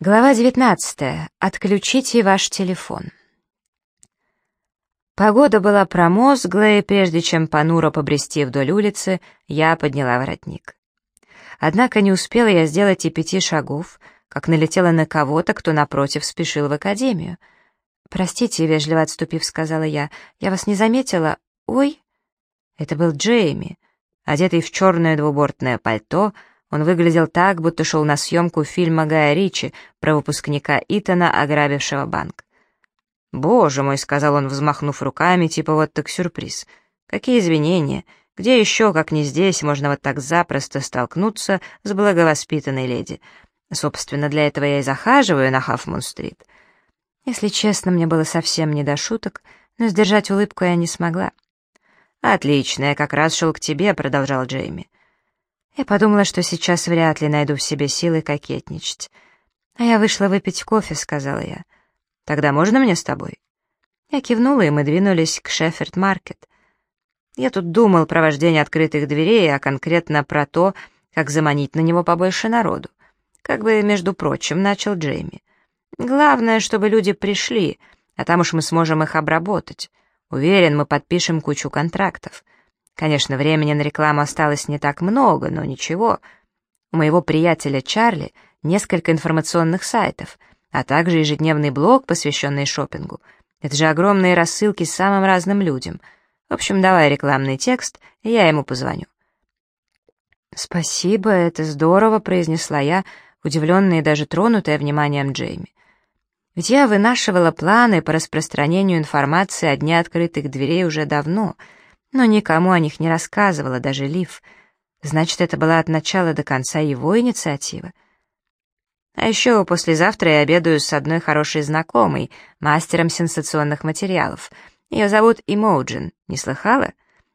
Глава 19. Отключите ваш телефон. Погода была промозглая, и прежде чем понуро побрести вдоль улицы, я подняла воротник. Однако не успела я сделать и пяти шагов, как налетела на кого-то, кто напротив спешил в академию. «Простите», — вежливо отступив, сказала я, — «я вас не заметила. Ой!» Это был Джейми, одетый в черное двубортное пальто, он выглядел так, будто шел на съемку фильма Гая Ричи про выпускника Итана, ограбившего банк. «Боже мой», — сказал он, взмахнув руками, типа вот так сюрприз. «Какие извинения? Где еще, как не здесь, можно вот так запросто столкнуться с благовоспитанной леди? Собственно, для этого я и захаживаю на Хафмун-стрит». Если честно, мне было совсем не до шуток, но сдержать улыбку я не смогла. «Отлично, я как раз шел к тебе», — продолжал Джейми. Я подумала, что сейчас вряд ли найду в себе силы кокетничать. «А я вышла выпить кофе», — сказала я. «Тогда можно мне с тобой?» Я кивнула, и мы двинулись к Шеффорд-маркет. Я тут думал про вождение открытых дверей, а конкретно про то, как заманить на него побольше народу. Как бы, между прочим, начал Джейми. Главное, чтобы люди пришли, а там уж мы сможем их обработать. Уверен, мы подпишем кучу контрактов. Конечно, времени на рекламу осталось не так много, но ничего. У моего приятеля Чарли несколько информационных сайтов, а также ежедневный блог, посвященный шопингу. Это же огромные рассылки самым разным людям. В общем, давай рекламный текст, и я ему позвоню. «Спасибо, это здорово», — произнесла я, удивленная и даже тронутая вниманием Джейми. Ведь я вынашивала планы по распространению информации о дне открытых дверей уже давно — но никому о них не рассказывала, даже Лив. Значит, это была от начала до конца его инициатива. А еще послезавтра я обедаю с одной хорошей знакомой, мастером сенсационных материалов. Ее зовут Имоуджин, не слыхала?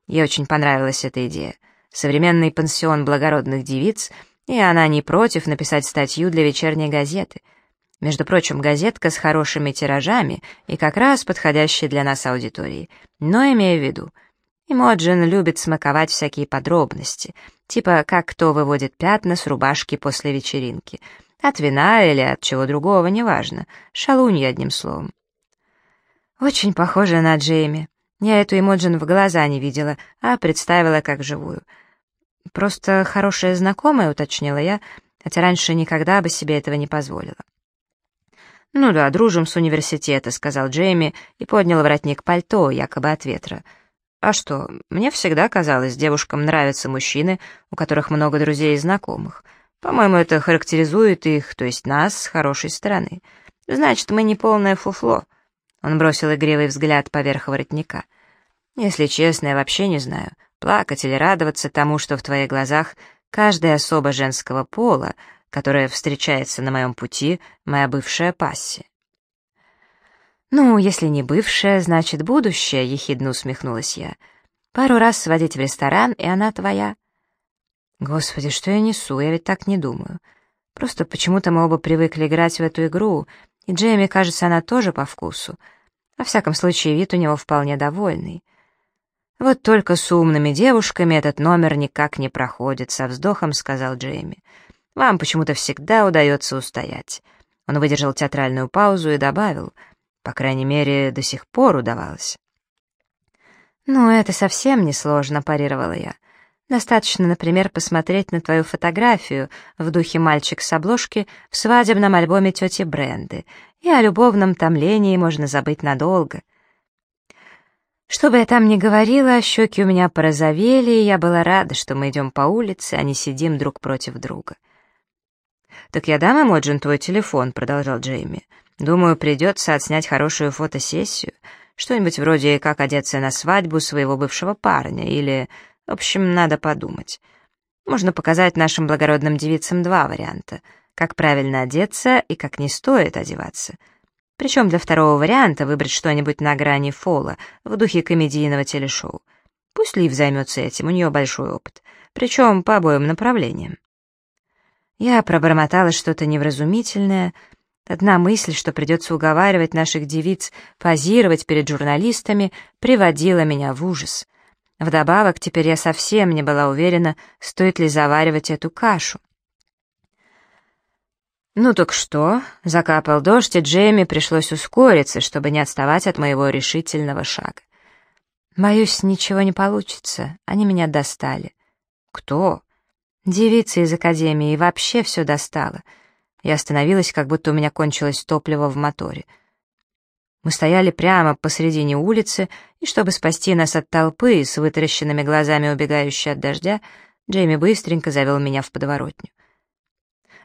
Ей очень понравилась эта идея. Современный пансион благородных девиц, и она не против написать статью для вечерней газеты. Между прочим, газетка с хорошими тиражами и как раз подходящей для нас аудитории. Но имея в виду — и Моджин любит смаковать всякие подробности, типа как кто выводит пятна с рубашки после вечеринки. От вина или от чего другого, неважно. Шалунья, одним словом. Очень похоже на Джейми. Я эту Эмоджин в глаза не видела, а представила как живую. Просто хорошая знакомая, уточнила я, хотя раньше никогда бы себе этого не позволила. «Ну да, дружим с университета», — сказал Джейми и поднял воротник пальто, якобы от ветра — а что, мне всегда казалось, девушкам нравятся мужчины, у которых много друзей и знакомых. По-моему, это характеризует их, то есть нас, с хорошей стороны. Значит, мы не полное фуфло. Он бросил игривый взгляд поверх воротника. Если честно, я вообще не знаю, плакать или радоваться тому, что в твоих глазах каждая особа женского пола, которая встречается на моем пути, моя бывшая пассия. «Ну, если не бывшая, значит будущее», — ехидно усмехнулась я. «Пару раз сводить в ресторан, и она твоя». «Господи, что я несу? Я ведь так не думаю. Просто почему-то мы оба привыкли играть в эту игру, и Джейми, кажется, она тоже по вкусу. Во всяком случае, вид у него вполне довольный. Вот только с умными девушками этот номер никак не проходит», — со вздохом сказал Джейми. «Вам почему-то всегда удается устоять». Он выдержал театральную паузу и добавил — по крайней мере, до сих пор удавалось. «Ну, это совсем несложно», — парировала я. «Достаточно, например, посмотреть на твою фотографию в духе «Мальчик с обложки» в свадебном альбоме тети Бренды, и о любовном томлении можно забыть надолго». Что бы я там ни говорила, щеки у меня порозовели, и я была рада, что мы идем по улице, а не сидим друг против друга. «Так я дам Эмоджин твой телефон», — продолжал Джейми. Думаю, придется отснять хорошую фотосессию. Что-нибудь вроде «Как одеться на свадьбу своего бывшего парня» или... В общем, надо подумать. Можно показать нашим благородным девицам два варианта. Как правильно одеться и как не стоит одеваться. Причем для второго варианта выбрать что-нибудь на грани фола, в духе комедийного телешоу. Пусть Лив займется этим, у нее большой опыт. Причем по обоим направлениям. Я пробормотала что-то невразумительное, Одна мысль, что придется уговаривать наших девиц позировать перед журналистами, приводила меня в ужас. Вдобавок, теперь я совсем не была уверена, стоит ли заваривать эту кашу. Ну так что? Закапал дождь, и Джейми пришлось ускориться, чтобы не отставать от моего решительного шага. Боюсь, ничего не получится. Они меня достали. Кто? Девица из академии, вообще все достала. Я остановилась, как будто у меня кончилось топливо в моторе. Мы стояли прямо посредине улицы, и чтобы спасти нас от толпы, с вытаращенными глазами убегающей от дождя, Джейми быстренько завел меня в подворотню.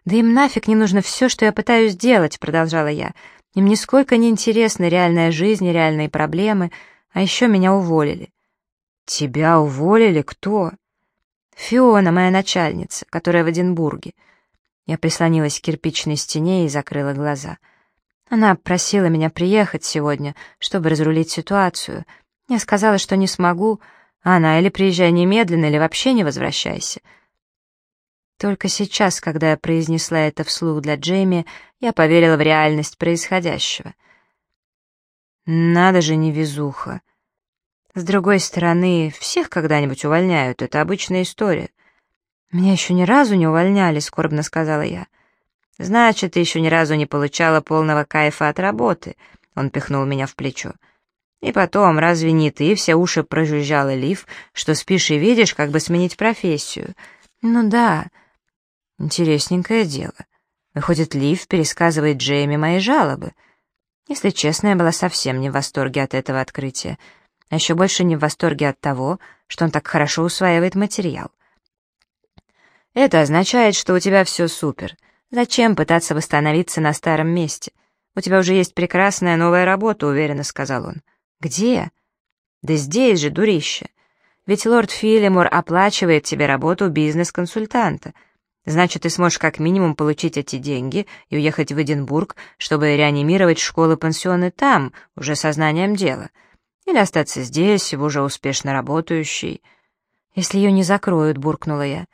«Да им нафиг не нужно все, что я пытаюсь делать», — продолжала я. «Им нисколько не интересна реальная жизнь и реальные проблемы, а еще меня уволили». «Тебя уволили? Кто?» «Фиона, моя начальница, которая в Эдинбурге». Я прислонилась к кирпичной стене и закрыла глаза. Она просила меня приехать сегодня, чтобы разрулить ситуацию. Я сказала, что не смогу, она или приезжай немедленно, или вообще не возвращайся. Только сейчас, когда я произнесла это вслух для Джейми, я поверила в реальность происходящего. Надо же, невезуха. С другой стороны, всех когда-нибудь увольняют, это обычная история. Меня еще ни разу не увольняли, скорбно сказала я. Значит, ты еще ни разу не получала полного кайфа от работы, он пихнул меня в плечо. И потом, разве не ты все уши прожужжала Лив, что спишь и видишь, как бы сменить профессию? Ну да, Интересненькое дело. Выходит, Лив пересказывает Джейми мои жалобы. Если честно, я была совсем не в восторге от этого открытия, а еще больше не в восторге от того, что он так хорошо усваивает материал. Это означает, что у тебя все супер. Зачем пытаться восстановиться на старом месте? У тебя уже есть прекрасная новая работа, уверенно сказал он. Где? Да здесь же, дурище. Ведь лорд Филимор оплачивает тебе работу бизнес-консультанта — Значит, ты сможешь как минимум получить эти деньги и уехать в Эдинбург, чтобы реанимировать школы-пансионы там, уже сознанием дела. Или остаться здесь, в уже успешно работающей. Если ее не закроют, буркнула я.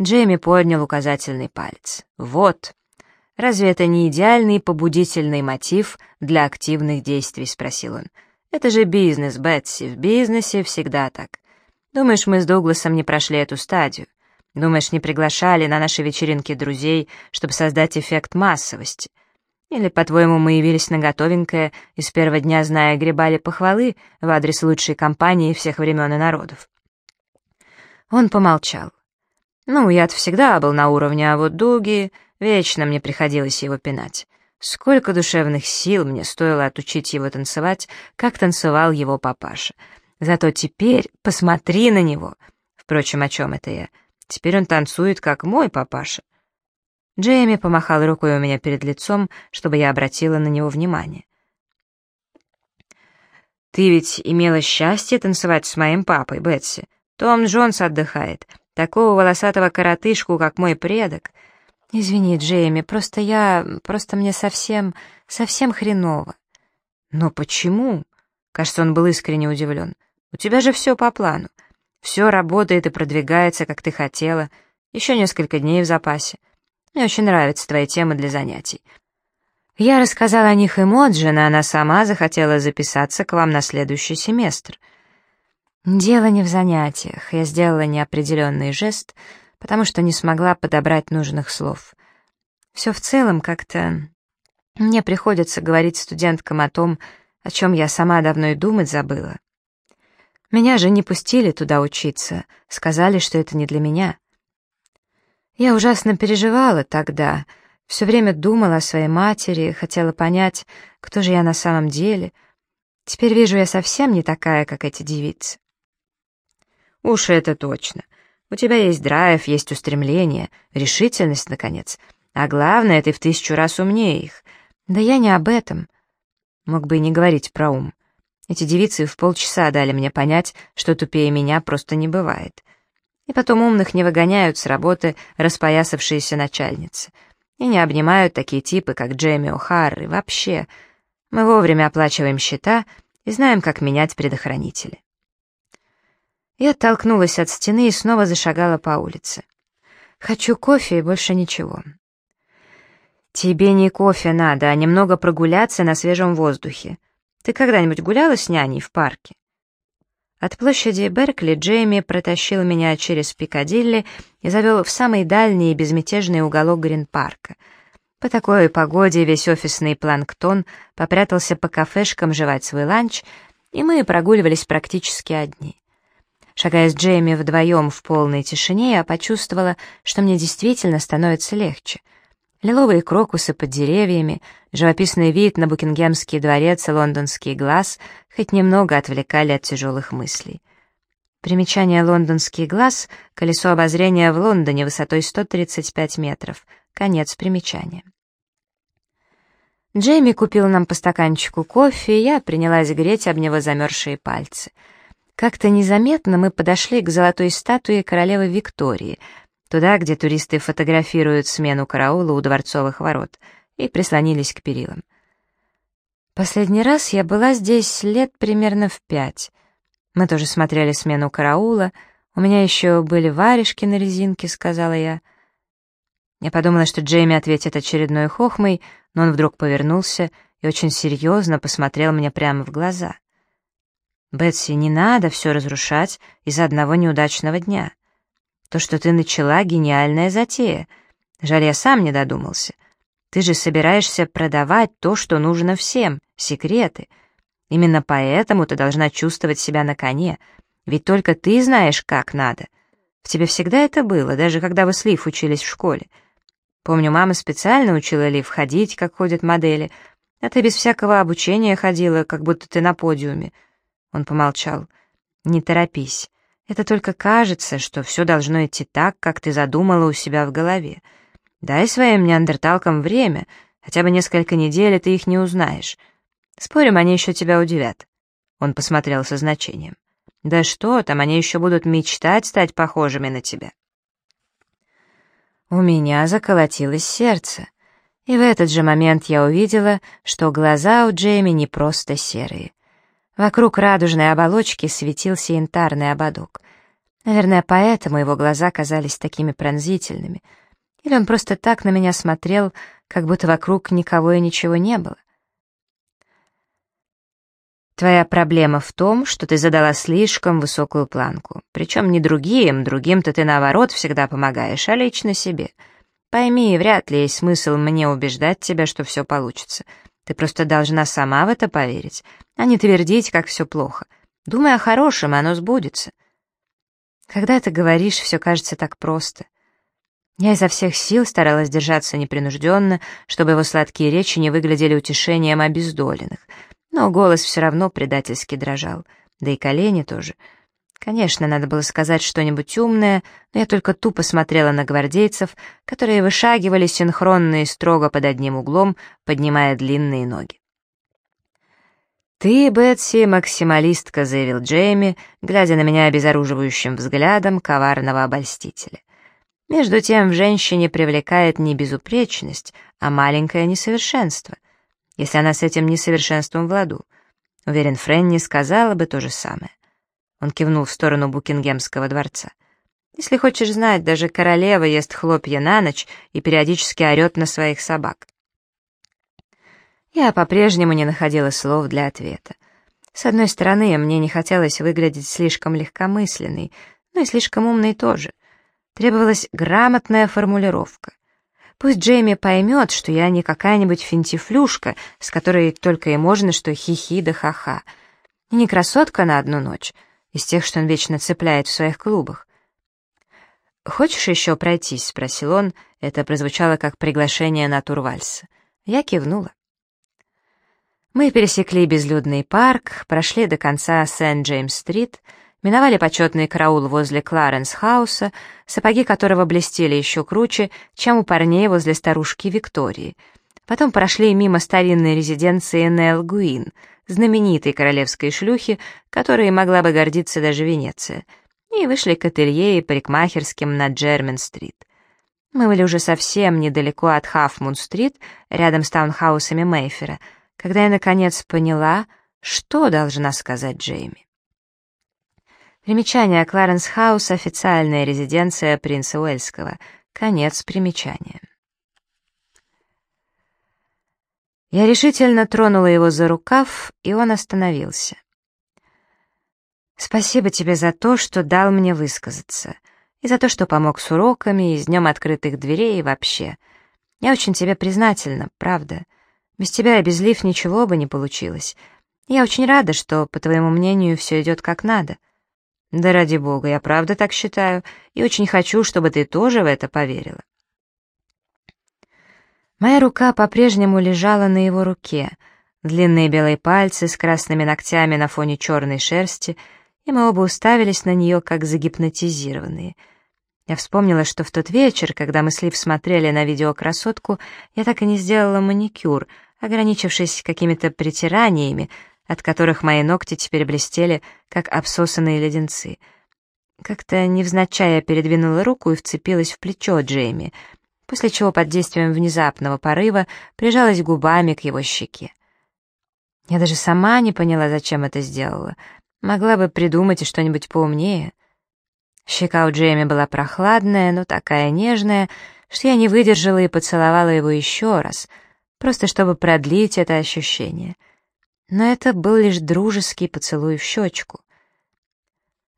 Джейми поднял указательный палец. Вот. Разве это не идеальный побудительный мотив для активных действий, спросил он. Это же бизнес, Бетси, в бизнесе всегда так. Думаешь, мы с Дугласом не прошли эту стадию? Думаешь, не приглашали на наши вечеринки друзей, чтобы создать эффект массовости? Или, по-твоему, мы явились на готовенькое и с первого дня, зная, гребали похвалы в адрес лучшей компании всех времен и народов?» Он помолчал. «Ну, я-то всегда был на уровне, а вот Дуги... Вечно мне приходилось его пинать. Сколько душевных сил мне стоило отучить его танцевать, как танцевал его папаша. Зато теперь посмотри на него. Впрочем, о чем это я?» Теперь он танцует, как мой папаша. Джейми помахал рукой у меня перед лицом, чтобы я обратила на него внимание. «Ты ведь имела счастье танцевать с моим папой, Бетси. Том Джонс отдыхает. Такого волосатого коротышку, как мой предок. Извини, Джейми, просто я... просто мне совсем... совсем хреново». «Но почему?» Кажется, он был искренне удивлен. «У тебя же все по плану. Все работает и продвигается, как ты хотела. Еще несколько дней в запасе. Мне очень нравятся твои темы для занятий. Я рассказала о них Эмоджин, а она сама захотела записаться к вам на следующий семестр. Дело не в занятиях. Я сделала неопределенный жест, потому что не смогла подобрать нужных слов. Все в целом как-то... Мне приходится говорить студенткам о том, о чем я сама давно и думать забыла. Меня же не пустили туда учиться, сказали, что это не для меня. Я ужасно переживала тогда, все время думала о своей матери, хотела понять, кто же я на самом деле. Теперь вижу, я совсем не такая, как эти девицы. Уж это точно. У тебя есть драйв, есть устремление, решительность, наконец. А главное, ты в тысячу раз умнее их. Да я не об этом. Мог бы и не говорить про ум. Эти девицы в полчаса дали мне понять, что тупее меня просто не бывает. И потом умных не выгоняют с работы распоясавшиеся начальницы. И не обнимают такие типы, как Джейми О'Харр, и вообще. Мы вовремя оплачиваем счета и знаем, как менять предохранители. Я оттолкнулась от стены и снова зашагала по улице. Хочу кофе и больше ничего. Тебе не кофе надо, а немного прогуляться на свежем воздухе. Ты когда-нибудь гуляла с няней в парке?» От площади Беркли Джейми протащил меня через Пикадилли и завел в самый дальний и безмятежный уголок Грин-парка. По такой погоде весь офисный планктон попрятался по кафешкам жевать свой ланч, и мы прогуливались практически одни. Шагая с Джейми вдвоем в полной тишине, я почувствовала, что мне действительно становится легче. Лиловые крокусы под деревьями, живописный вид на Букингемский дворец и лондонский глаз хоть немного отвлекали от тяжелых мыслей. Примечание «Лондонский глаз» — колесо обозрения в Лондоне высотой 135 метров. Конец примечания. Джейми купил нам по стаканчику кофе, и я принялась греть об него замерзшие пальцы. Как-то незаметно мы подошли к золотой статуе королевы Виктории, туда, где туристы фотографируют смену караула у дворцовых ворот, и прислонились к перилам. Последний раз я была здесь лет примерно в пять. Мы тоже смотрели смену караула. У меня еще были варежки на резинке, сказала я. Я подумала, что Джейми ответит очередной хохмой, но он вдруг повернулся и очень серьезно посмотрел мне прямо в глаза. «Бетси, не надо все разрушать из-за одного неудачного дня. То, что ты начала, гениальная затея. Жаль, я сам не додумался. Ты же собираешься продавать то, что нужно всем, секреты. Именно поэтому ты должна чувствовать себя на коне, ведь только ты знаешь, как надо. В тебе всегда это было, даже когда вы с Лив учились в школе. Помню, мама специально учила Лив ходить, как ходят модели, а ты без всякого обучения ходила, как будто ты на подиуме. Он помолчал. «Не торопись. Это только кажется, что все должно идти так, как ты задумала у себя в голове. Дай своим неандерталкам время, хотя бы несколько недель, и ты их не узнаешь. Спорим, они еще тебя удивят». Он посмотрел со значением. «Да что там, они еще будут мечтать стать похожими на тебя». У меня заколотилось сердце, и в этот же момент я увидела, что глаза у Джейми не просто серые. Вокруг радужной оболочки светился янтарный ободок. Наверное, поэтому его глаза казались такими пронзительными. Или он просто так на меня смотрел, как будто вокруг никого и ничего не было. Твоя проблема в том, что ты задала слишком высокую планку. Причем не другим, другим-то ты наоборот всегда помогаешь, а лично себе. Пойми, вряд ли есть смысл мне убеждать тебя, что все получится. Ты просто должна сама в это поверить, а не твердить, как все плохо. Думай о хорошем, оно сбудется. Когда ты говоришь, все кажется так просто. Я изо всех сил старалась держаться непринужденно, чтобы его сладкие речи не выглядели утешением обездоленных — но голос все равно предательски дрожал, да и колени тоже. Конечно, надо было сказать что-нибудь умное, но я только тупо смотрела на гвардейцев, которые вышагивали синхронно и строго под одним углом, поднимая длинные ноги. «Ты, Бетси, максималистка», — заявил Джейми, глядя на меня обезоруживающим взглядом коварного обольстителя. Между тем в женщине привлекает не безупречность, а маленькое несовершенство — если она с этим несовершенством в ладу. Уверен, Фрэнни сказала бы то же самое. Он кивнул в сторону Букингемского дворца. Если хочешь знать, даже королева ест хлопья на ночь и периодически орет на своих собак. Я по-прежнему не находила слов для ответа. С одной стороны, мне не хотелось выглядеть слишком легкомысленной, но и слишком умной тоже. Требовалась грамотная формулировка. Пусть Джейми поймет, что я не какая-нибудь финтифлюшка, с которой только и можно что хихи да ха-ха. Не красотка на одну ночь, из тех, что он вечно цепляет в своих клубах. «Хочешь еще пройтись?» — спросил он. Это прозвучало как приглашение на тур вальса. Я кивнула. Мы пересекли безлюдный парк, прошли до конца Сент-Джеймс-стрит — миновали почетный караул возле Кларенс-хауса, сапоги которого блестели еще круче, чем у парней возле старушки Виктории. Потом прошли мимо старинной резиденции Нелл Гвин, знаменитой королевской шлюхи, которой могла бы гордиться даже Венеция, и вышли к ателье и парикмахерским на Джермен-стрит. Мы были уже совсем недалеко от Хаф-Мун-стрит, рядом с таунхаусами Мейфера, когда я наконец поняла, что должна сказать Джейми. Примечание Кларенс Хаус — официальная резиденция принца Уэльского. Конец примечания. Я решительно тронула его за рукав, и он остановился. «Спасибо тебе за то, что дал мне высказаться, и за то, что помог с уроками, и с днем открытых дверей и вообще. Я очень тебе признательна, правда. Без тебя и без Лив ничего бы не получилось. Я очень рада, что, по твоему мнению, все идет как надо. Да ради бога, я правда так считаю, и очень хочу, чтобы ты тоже в это поверила. Моя рука по-прежнему лежала на его руке, длинные белые пальцы с красными ногтями на фоне черной шерсти, и мы оба уставились на нее, как загипнотизированные. Я вспомнила, что в тот вечер, когда мы с Лив смотрели на видеокрасотку, я так и не сделала маникюр, ограничившись какими-то притираниями, от которых мои ногти теперь блестели, как обсосанные леденцы. Как-то невзначай я передвинула руку и вцепилась в плечо Джейми — после чего под действием внезапного порыва прижалась губами к его щеке. Я даже сама не поняла, зачем это сделала. Могла бы придумать и что-нибудь поумнее. Щека у Джейми была прохладная, но такая нежная, что я не выдержала и поцеловала его еще раз, просто чтобы продлить это ощущение. Но это был лишь дружеский поцелуй в щечку.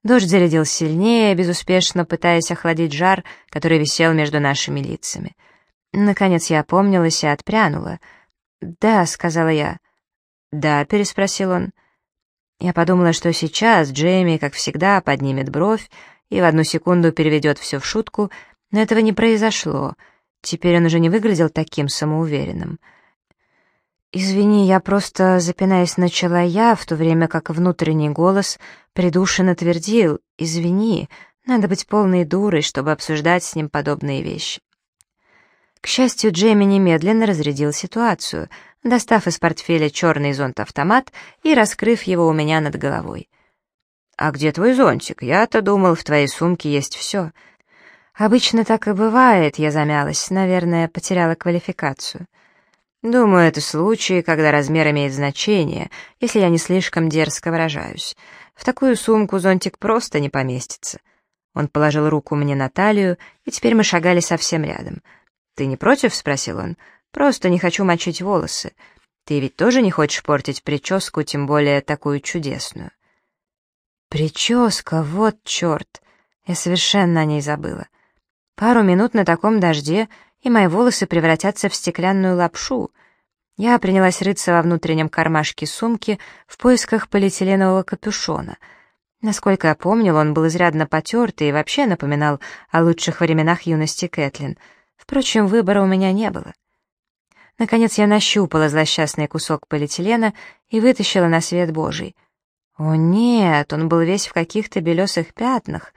Дождь зарядил сильнее, безуспешно пытаясь охладить жар, который висел между нашими лицами. Наконец я опомнилась и отпрянула. «Да», — сказала я. «Да», — переспросил он. Я подумала, что сейчас Джейми, как всегда, поднимет бровь и в одну секунду переведет все в шутку, но этого не произошло. Теперь он уже не выглядел таким самоуверенным. «Извини, я просто, запинаясь, начала я, в то время как внутренний голос придушенно твердил «Извини, надо быть полной дурой, чтобы обсуждать с ним подобные вещи». К счастью, Джейми немедленно разрядил ситуацию, достав из портфеля черный зонт-автомат и раскрыв его у меня над головой. «А где твой зонтик? Я-то думал, в твоей сумке есть все». «Обычно так и бывает», — я замялась, наверное, потеряла квалификацию. Думаю, это случаи, когда размер имеет значение, если я не слишком дерзко выражаюсь. В такую сумку зонтик просто не поместится. Он положил руку мне на талию, и теперь мы шагали совсем рядом. «Ты не против?» — спросил он. «Просто не хочу мочить волосы. Ты ведь тоже не хочешь портить прическу, тем более такую чудесную?» «Прическа, вот черт! Я совершенно о ней забыла. Пару минут на таком дожде, и мои волосы превратятся в стеклянную лапшу. Я принялась рыться во внутреннем кармашке сумки в поисках полиэтиленового капюшона. Насколько я помнил, он был изрядно потертый и вообще напоминал о лучших временах юности Кэтлин. Впрочем, выбора у меня не было. Наконец я нащупала злосчастный кусок полиэтилена и вытащила на свет Божий. О нет, он был весь в каких-то белесых пятнах.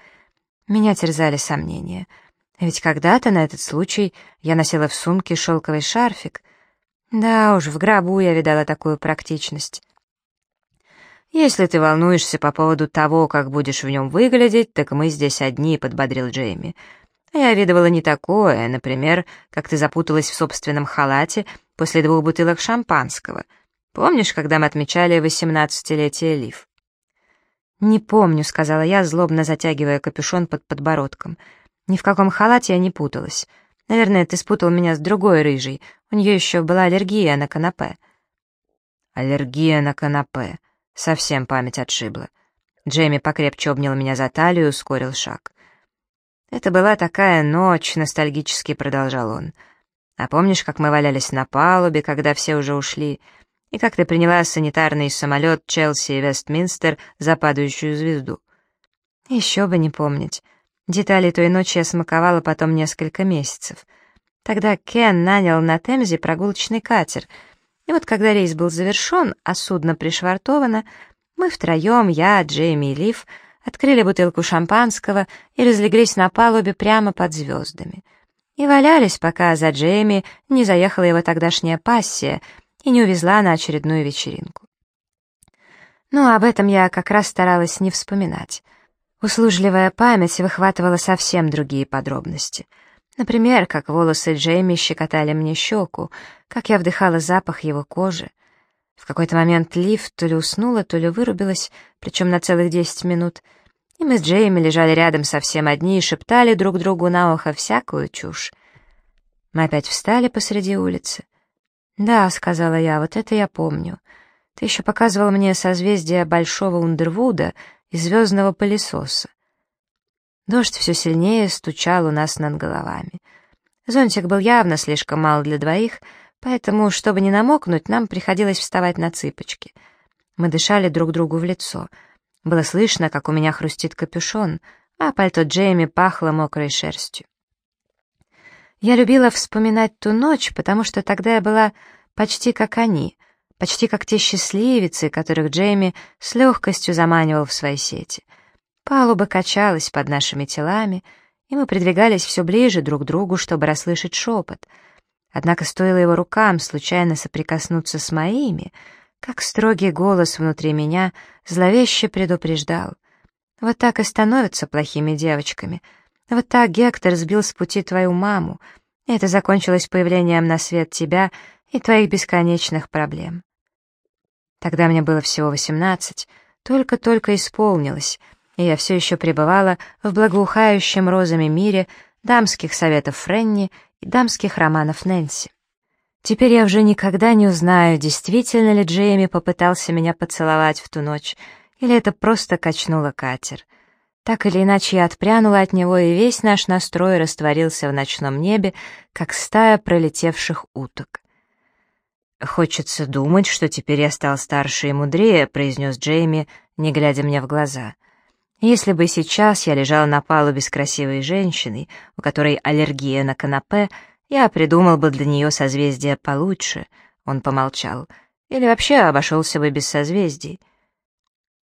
Меня терзали сомнения — ведь когда-то на этот случай я носила в сумке шелковый шарфик. Да уж, в гробу я видала такую практичность. «Если ты волнуешься по поводу того, как будешь в нем выглядеть, так мы здесь одни», — подбодрил Джейми. Я видывала не такое, например, как ты запуталась в собственном халате после двух бутылок шампанского. Помнишь, когда мы отмечали восемнадцатилетие Лив? «Не помню», — сказала я, злобно затягивая капюшон под подбородком. Ни в каком халате я не путалась. Наверное, ты спутал меня с другой рыжей. У нее еще была аллергия на канапе. Аллергия на канапе. Совсем память отшибла. Джейми покрепче обнял меня за талию и ускорил шаг. «Это была такая ночь», — ностальгически продолжал он. «А помнишь, как мы валялись на палубе, когда все уже ушли, и как ты приняла санитарный самолет Челси и Вестминстер за падающую звезду?» «Еще бы не помнить. Детали той ночи я смаковала потом несколько месяцев. Тогда Кен нанял на Темзе прогулочный катер. И вот когда рейс был завершен, а судно пришвартовано, мы втроем, я, Джейми и Лив, открыли бутылку шампанского и разлеглись на палубе прямо под звездами. И валялись, пока за Джейми не заехала его тогдашняя пассия и не увезла на очередную вечеринку. Но об этом я как раз старалась не вспоминать. Услужливая память выхватывала совсем другие подробности. Например, как волосы Джейми щекотали мне щеку, как я вдыхала запах его кожи. В какой-то момент Лив то ли уснула, то ли вырубилась, причем на целых десять минут, и мы с Джейми лежали рядом совсем одни и шептали друг другу на ухо всякую чушь. Мы опять встали посреди улицы. «Да», — сказала я, — «вот это я помню. Ты еще показывал мне созвездие Большого Ундервуда и звездного пылесоса. Дождь все сильнее стучал у нас над головами. Зонтик был явно слишком мал для двоих, поэтому, чтобы не намокнуть, нам приходилось вставать на цыпочки. Мы дышали друг другу в лицо. Было слышно, как у меня хрустит капюшон, а пальто Джейми пахло мокрой шерстью. Я любила вспоминать ту ночь, потому что тогда я была почти как они, почти как те счастливицы, которых Джейми с легкостью заманивал в свои сети. Палуба качалась под нашими телами, и мы придвигались все ближе друг к другу, чтобы расслышать шепот. Однако стоило его рукам случайно соприкоснуться с моими, как строгий голос внутри меня зловеще предупреждал. Вот так и становятся плохими девочками — вот так Гектор сбил с пути твою маму, и это закончилось появлением на свет тебя и твоих бесконечных проблем. Тогда мне было всего восемнадцать, только-только исполнилось, и я все еще пребывала в благоухающем розами мире дамских советов Френни и дамских романов Нэнси. Теперь я уже никогда не узнаю, действительно ли Джейми попытался меня поцеловать в ту ночь, или это просто качнуло катер — так или иначе, я отпрянула от него, и весь наш настрой растворился в ночном небе, как стая пролетевших уток. «Хочется думать, что теперь я стал старше и мудрее», — произнес Джейми, не глядя мне в глаза. «Если бы сейчас я лежал на палубе с красивой женщиной, у которой аллергия на канапе, я придумал бы для нее созвездие получше», — он помолчал, «или вообще обошелся бы без созвездий».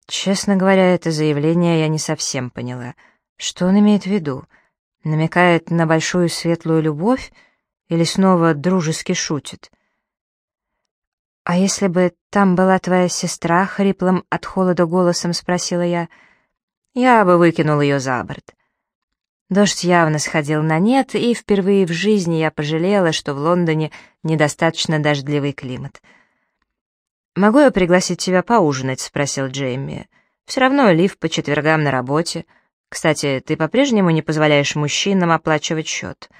Честно говоря, это заявление я не совсем поняла. Что он имеет в виду? Намекает на большую светлую любовь или снова дружески шутит? «А если бы там была твоя сестра?» — хриплым от холода голосом спросила я. «Я бы выкинул ее за борт». Дождь явно сходил на нет, и впервые в жизни я пожалела, что в Лондоне недостаточно дождливый климат — «Могу я пригласить тебя поужинать?» — спросил Джейми. «Все равно Лив по четвергам на работе. Кстати, ты по-прежнему не позволяешь мужчинам оплачивать счет?»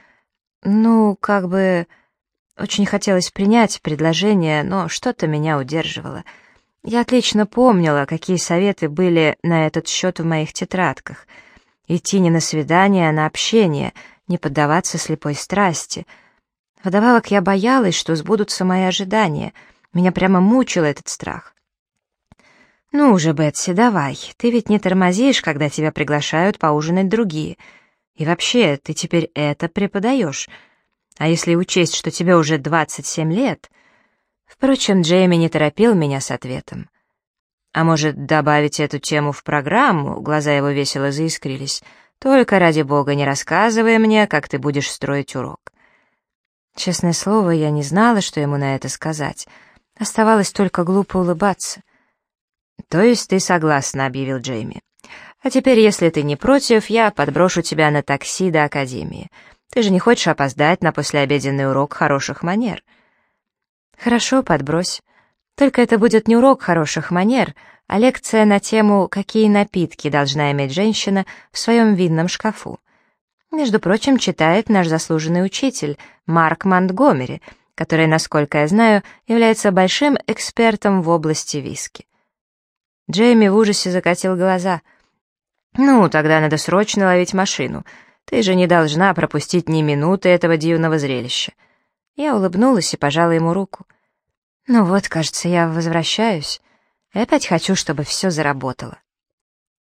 «Ну, как бы...» Очень хотелось принять предложение, но что-то меня удерживало. Я отлично помнила, какие советы были на этот счет в моих тетрадках. Идти не на свидание, а на общение, не поддаваться слепой страсти. Вдобавок я боялась, что сбудутся мои ожидания — меня прямо мучил этот страх. «Ну уже, Бетси, давай. Ты ведь не тормозишь, когда тебя приглашают поужинать другие. И вообще, ты теперь это преподаешь. А если учесть, что тебе уже 27 лет...» Впрочем, Джейми не торопил меня с ответом. «А может, добавить эту тему в программу?» Глаза его весело заискрились. «Только, ради бога, не рассказывай мне, как ты будешь строить урок». Честное слово, я не знала, что ему на это сказать — Оставалось только глупо улыбаться. «То есть ты согласна», — объявил Джейми. «А теперь, если ты не против, я подброшу тебя на такси до Академии. Ты же не хочешь опоздать на послеобеденный урок хороших манер?» «Хорошо, подбрось. Только это будет не урок хороших манер, а лекция на тему «Какие напитки должна иметь женщина в своем винном шкафу». Между прочим, читает наш заслуженный учитель Марк Монтгомери — который, насколько я знаю, является большим экспертом в области виски. Джейми в ужасе закатил глаза. «Ну, тогда надо срочно ловить машину. Ты же не должна пропустить ни минуты этого дивного зрелища». Я улыбнулась и пожала ему руку. «Ну вот, кажется, я возвращаюсь. Опять хочу, чтобы все заработало».